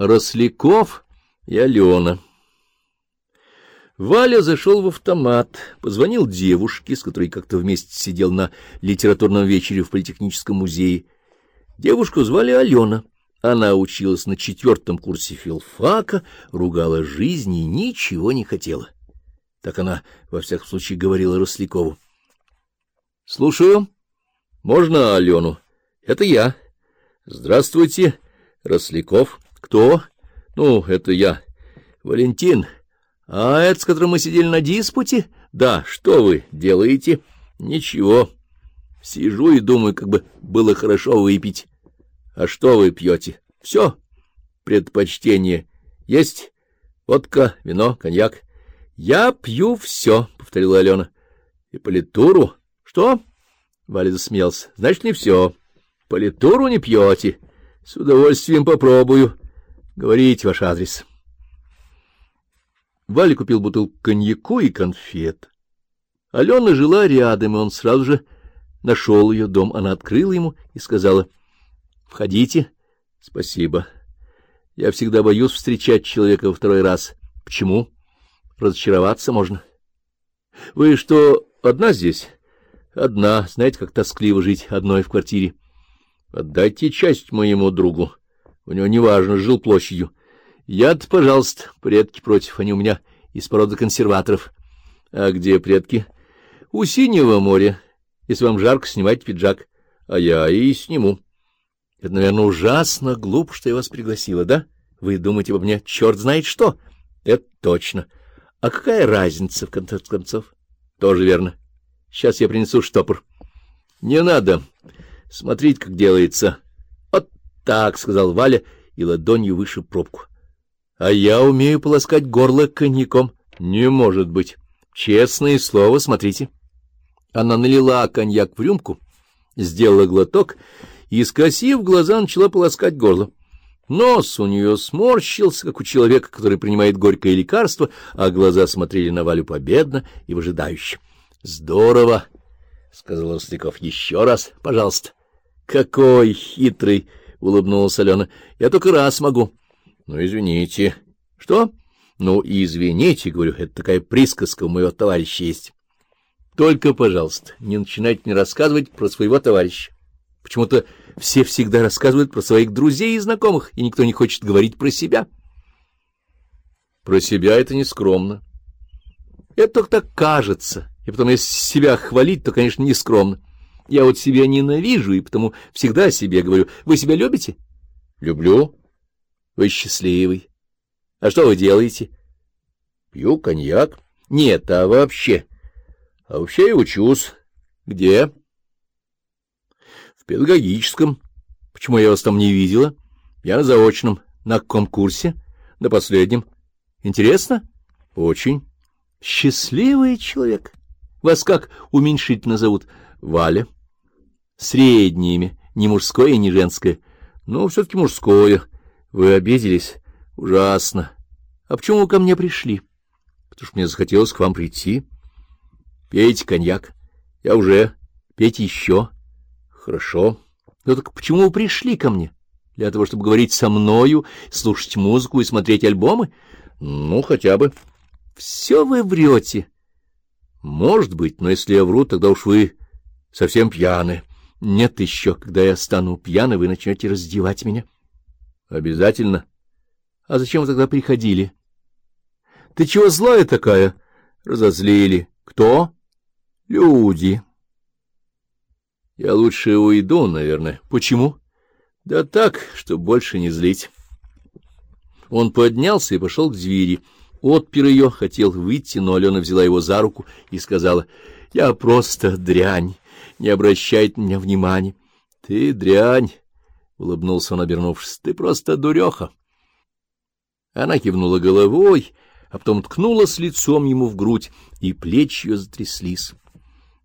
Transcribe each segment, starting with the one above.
Росляков и Алена. Валя зашел в автомат, позвонил девушке, с которой как-то вместе сидел на литературном вечере в Политехническом музее. Девушку звали Алена. Она училась на четвертом курсе филфака, ругала жизнь и ничего не хотела. Так она, во всяком случае, говорила Рослякову. — Слушаю. Можно Алену? — Это я. — Здравствуйте, Росляков. — Кто? — Ну, это я. — Валентин. — А это, с которым мы сидели на диспуте? — Да. Что вы делаете? — Ничего. Сижу и думаю, как бы было хорошо выпить. — А что вы пьете? — Все. Предпочтение есть? Водка, вино, коньяк. — Я пью все, — повторила Алена. — И политуру? — Что? — Валя засмеялся. — Значит, не все. Политуру не пьете? — С удовольствием попробую. Говорите ваш адрес. Валя купил бутылку коньяку и конфет. Алена жила рядом, и он сразу же нашел ее дом. Она открыла ему и сказала, — Входите. — Спасибо. Я всегда боюсь встречать человека во второй раз. — Почему? Разочароваться можно. — Вы что, одна здесь? — Одна. Знаете, как тоскливо жить одной в квартире. — Отдайте часть моему другу. У него неважно, жил площадью. Я-то, пожалуйста, предки против, они у меня из породы консерваторов. А где предки? У Синего моря. Если вам жарко, снимайте пиджак. А я и сниму. Это, наверное, ужасно глупо, что я вас пригласила, да? Вы думаете обо мне черт знает что? Это точно. А какая разница, в конце концов? Тоже верно. Сейчас я принесу штопор. Не надо. Смотрите, как делается. — Так, — сказал Валя и ладонью выше пробку. — А я умею полоскать горло коньяком. — Не может быть. Честное слово, смотрите. Она налила коньяк в рюмку, сделала глоток и, скосив глаза, начала полоскать горло. Нос у нее сморщился, как у человека, который принимает горькое лекарство, а глаза смотрели на Валю победно и выжидающе. — Здорово! — сказал Росляков. — Еще раз, пожалуйста. — Какой хитрый! — улыбнулась Алена. — Я только раз могу. — Ну, извините. — Что? — Ну, извините, — говорю, — это такая присказка у моего товарища есть. — Только, пожалуйста, не начинайте мне рассказывать про своего товарища. Почему-то все всегда рассказывают про своих друзей и знакомых, и никто не хочет говорить про себя. Про себя это не скромно. Это только так кажется. И потом, если себя хвалить, то, конечно, не скромно. Я вот себя ненавижу, и потому всегда себе говорю. Вы себя любите? Люблю. Вы счастливый. А что вы делаете? Пью коньяк. Нет, а вообще? А вообще я учусь. Где? В педагогическом. Почему я вас там не видела? Я на заочном. На каком курсе? На последнем. Интересно? Очень. Счастливый человек. Вас как уменьшительно зовут? Валя. Среднее имя, не мужское и не женское. Ну, все-таки мужское. Вы обиделись? Ужасно. А почему вы ко мне пришли? Потому что мне захотелось к вам прийти. Пейте коньяк. Я уже. Пейте еще. Хорошо. Ну так почему вы пришли ко мне? Для того, чтобы говорить со мною, слушать музыку и смотреть альбомы? Ну, хотя бы. Все вы врете. Может быть, но если я вру, тогда уж вы совсем пьяны. Нет еще, когда я стану пьяной, вы начнете раздевать меня. Обязательно. А зачем вы тогда приходили? Ты чего злая такая? Разозлили. Кто? Люди. Я лучше уйду, наверное. Почему? Да так, чтобы больше не злить. Он поднялся и пошел к двери. Отпер ее, хотел выйти, но Алена взяла его за руку и сказала, — Я просто дрянь не обращает на меня внимания. — Ты дрянь, — улыбнулся он, обернувшись, — ты просто дуреха. Она кивнула головой, а потом ткнулась лицом ему в грудь, и плечи ее затряслись.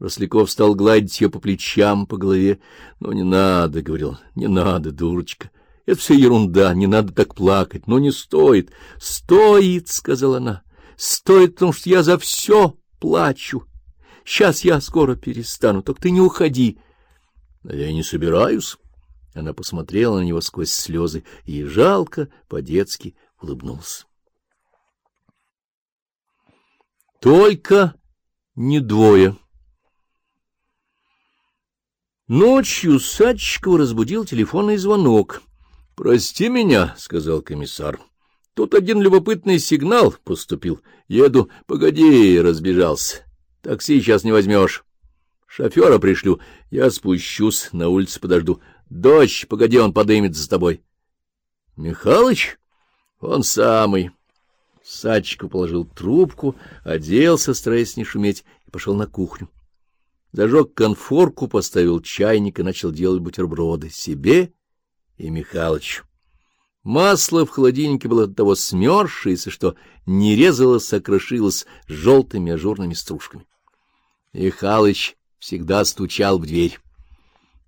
Росляков стал гладить ее по плечам, по голове. — Ну, не надо, — говорил, — не надо, дурочка. Это все ерунда, не надо так плакать. Ну, не стоит. — Стоит, — сказала она. — Стоит, потому что я за все плачу. Сейчас я скоро перестану, только ты не уходи. — Я не собираюсь. Она посмотрела на него сквозь слезы и жалко, по-детски улыбнулась. Только не двое. Ночью Садчикова разбудил телефонный звонок. — Прости меня, — сказал комиссар. — Тут один любопытный сигнал поступил. Еду, погоди, разбежался. Такси сейчас не возьмешь. Шофера пришлю, я спущусь, на улице подожду. Дочь, погоди, он подымет за тобой. — Михалыч? Он самый. Садчиков положил трубку, оделся, стараясь не шуметь, и пошел на кухню. Зажег конфорку, поставил чайник и начал делать бутерброды себе и Михалычу. Масло в холодильнике было от того смерзшееся, что не резалось, а желтыми ажурными стружками. Михалыч всегда стучал в дверь.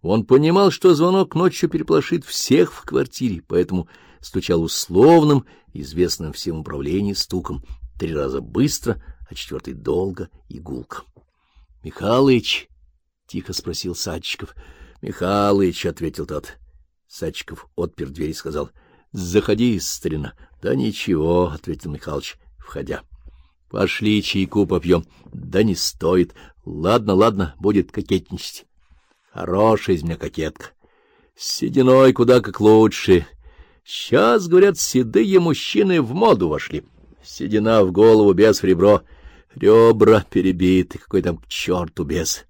Он понимал, что звонок ночью переплошит всех в квартире, поэтому стучал условным, известным всем управлении стуком, три раза быстро, а четвертый долго и гулко. — Михалыч? — тихо спросил Садчиков. — Михалыч, — ответил тот. Садчиков отпер дверь и сказал. — Заходи, старина. — Да ничего, — ответил Михалыч, входя. — Пошли чайку попьем. — Да не стоит. Ладно, ладно, будет кокетничать. Хорошая из меня кокетка. С сединой куда как лучше. Сейчас, говорят, седые мужчины в моду вошли. Седина в голову, без в ребро. Ребра перебиты, какой там к черту без.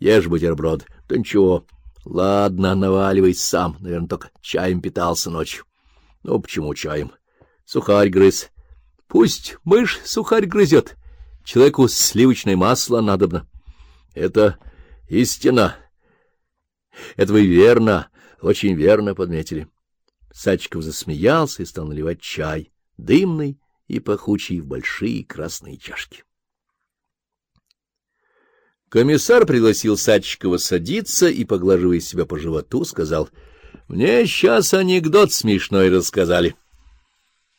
Ешь бутерброд. Да ничего. Ладно, наваливай сам. Наверное, только чаем питался ночью. Ну, почему чаем? Сухарь грыз. Пусть мышь сухарь грызет. Человеку сливочное масло надобно. Это истина. Это вы верно, очень верно подметили. Сачков засмеялся и стал наливать чай, дымный и пахучий, в большие красные чашки. Комиссар пригласил Садчикова садиться и, поглаживая себя по животу, сказал, — Мне сейчас анекдот смешной рассказали. —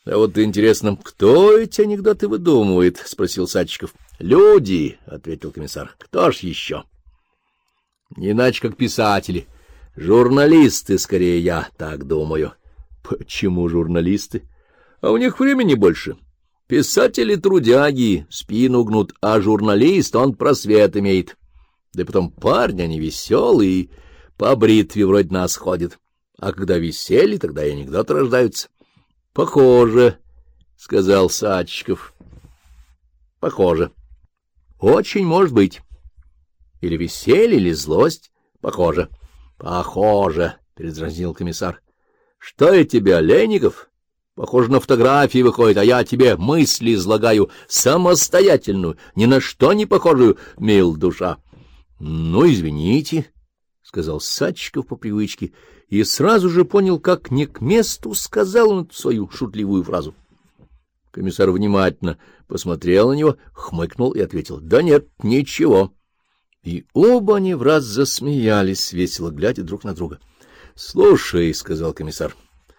А вот интересно, кто эти анекдоты выдумывает? — спросил Садчиков. — Люди, — ответил комиссар. — Кто ж еще? — Не иначе, как писатели. Журналисты, скорее, я так думаю. — Почему журналисты? А у них времени больше. Писатели-трудяги спину гнут, а журналист, он просвет имеет. Да и потом парни, они веселые, по бритве вроде нас ходят. А когда веселье, тогда и анекдоты рождаются. — Похоже, — сказал Садчиков. — Похоже. — Очень может быть. Или веселье, или злость. Похоже. — Похоже, — передразнил комиссар. Что я тебе, Леников? Похоже, на фотографии выходит, а я тебе мысли излагаю самостоятельную, ни на что не похожую, мил душа. — Ну, извините, — сказал Садчиков по привычке, и сразу же понял, как не к месту сказал он свою шутливую фразу. Комиссар внимательно посмотрел на него, хмыкнул и ответил, — Да нет, ничего. И оба они в раз засмеялись, весело глядя друг на друга. —— Слушай, — сказал комиссар,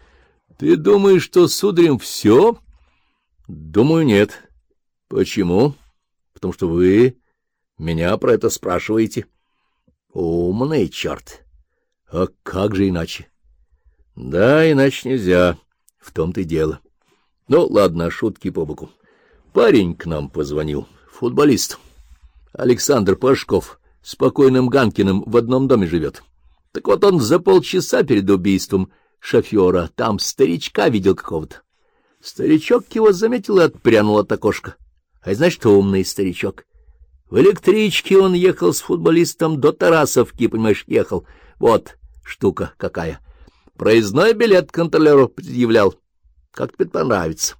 — ты думаешь, что сударем все? — Думаю, нет. — Почему? — Потому что вы меня про это спрашиваете. — Умный черт! А как же иначе? — Да, иначе нельзя. В том-то и дело. Ну, ладно, шутки по боку. Парень к нам позвонил, футболист. Александр Пашков с покойным Ганкиным в одном доме живет. — так вот он за полчаса перед убийством шофера там старичка видел какого-то. Старичок его заметил и отпрянул от окошка. А значит, умный старичок. В электричке он ехал с футболистом до Тарасовки, понимаешь, ехал. Вот штука какая. Проездной билет контролеру предъявлял. Как тебе понравится?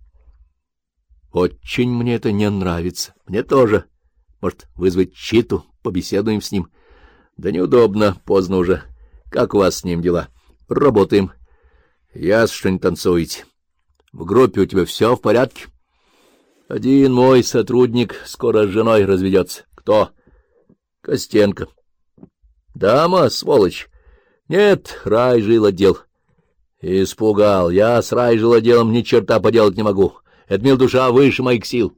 Очень мне это не нравится. Мне тоже. Может, вызвать Читу, побеседуем с ним. Да неудобно, поздно уже. Как у вас с ним дела? Работаем. Ясно, что не танцуете. В группе у тебя все в порядке? Один мой сотрудник скоро с женой разведется. Кто? Костенко. Дама, сволочь. Нет, рай жил отдел. Испугал. Я с рай жил отделом ни черта поделать не могу. Это мил душа выше моих сил.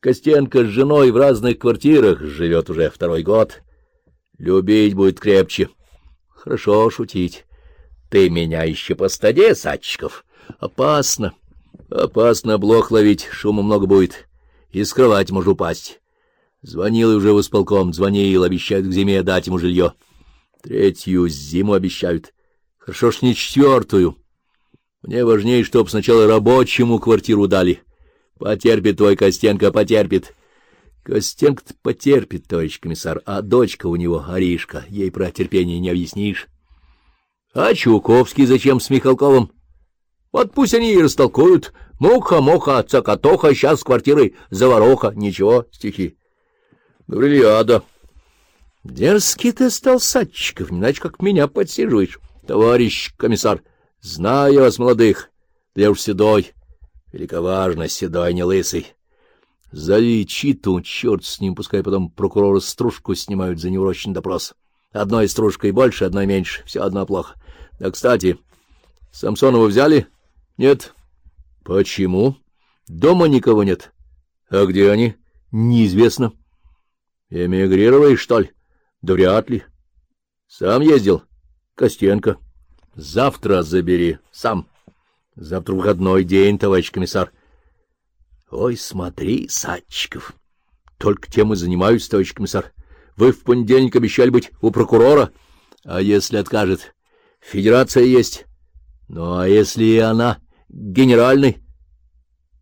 Костенко с женой в разных квартирах живет уже второй год. Любить будет крепче. Хорошо шутить. Ты меня еще по стаде, Садчиков. Опасно. Опасно блох ловить, шума много будет. И с кровати может упасть. Звонил уже в исполком, звонил, обещают к зиме дать ему жилье. Третью зиму обещают. Хорошо ж не четвертую. Мне важнее, чтоб сначала рабочему квартиру дали. Потерпит твой Костенко, потерпит. Костенко-то потерпит, товарищ комиссар, а дочка у него, Аришка, ей про терпение не объяснишь. А Чуковский зачем с Михалковым? Вот пусть они и растолкуют. Муха-муха, цокотоха, сейчас с квартирой. Ничего, стихи. Говорили, ада. Дерзкий ты стал, Садчиков, не иначе как меня подсиживаешь. Товарищ комиссар, знаю вас, молодых, да я уж седой, великоважно седой, не лысый. Зови Читу, черт с ним, пускай потом прокуроры стружку снимают за неурочный допрос. Одной стружкой больше, одной меньше, все одно плохо. Да, кстати, Самсонова взяли? Нет. Почему? Дома никого нет. А где они? Неизвестно. Эмигрировали, что ли? Да вряд ли. Сам ездил? Костенко. Завтра забери. Сам. Завтра выходной день, товарищ комиссар. Ой, смотри, Садчиков. Только тем и занимаюсь, товарищ комиссар. Вы в понедельник обещали быть у прокурора. А если откажет? Федерация есть. Ну, а если и она генеральный?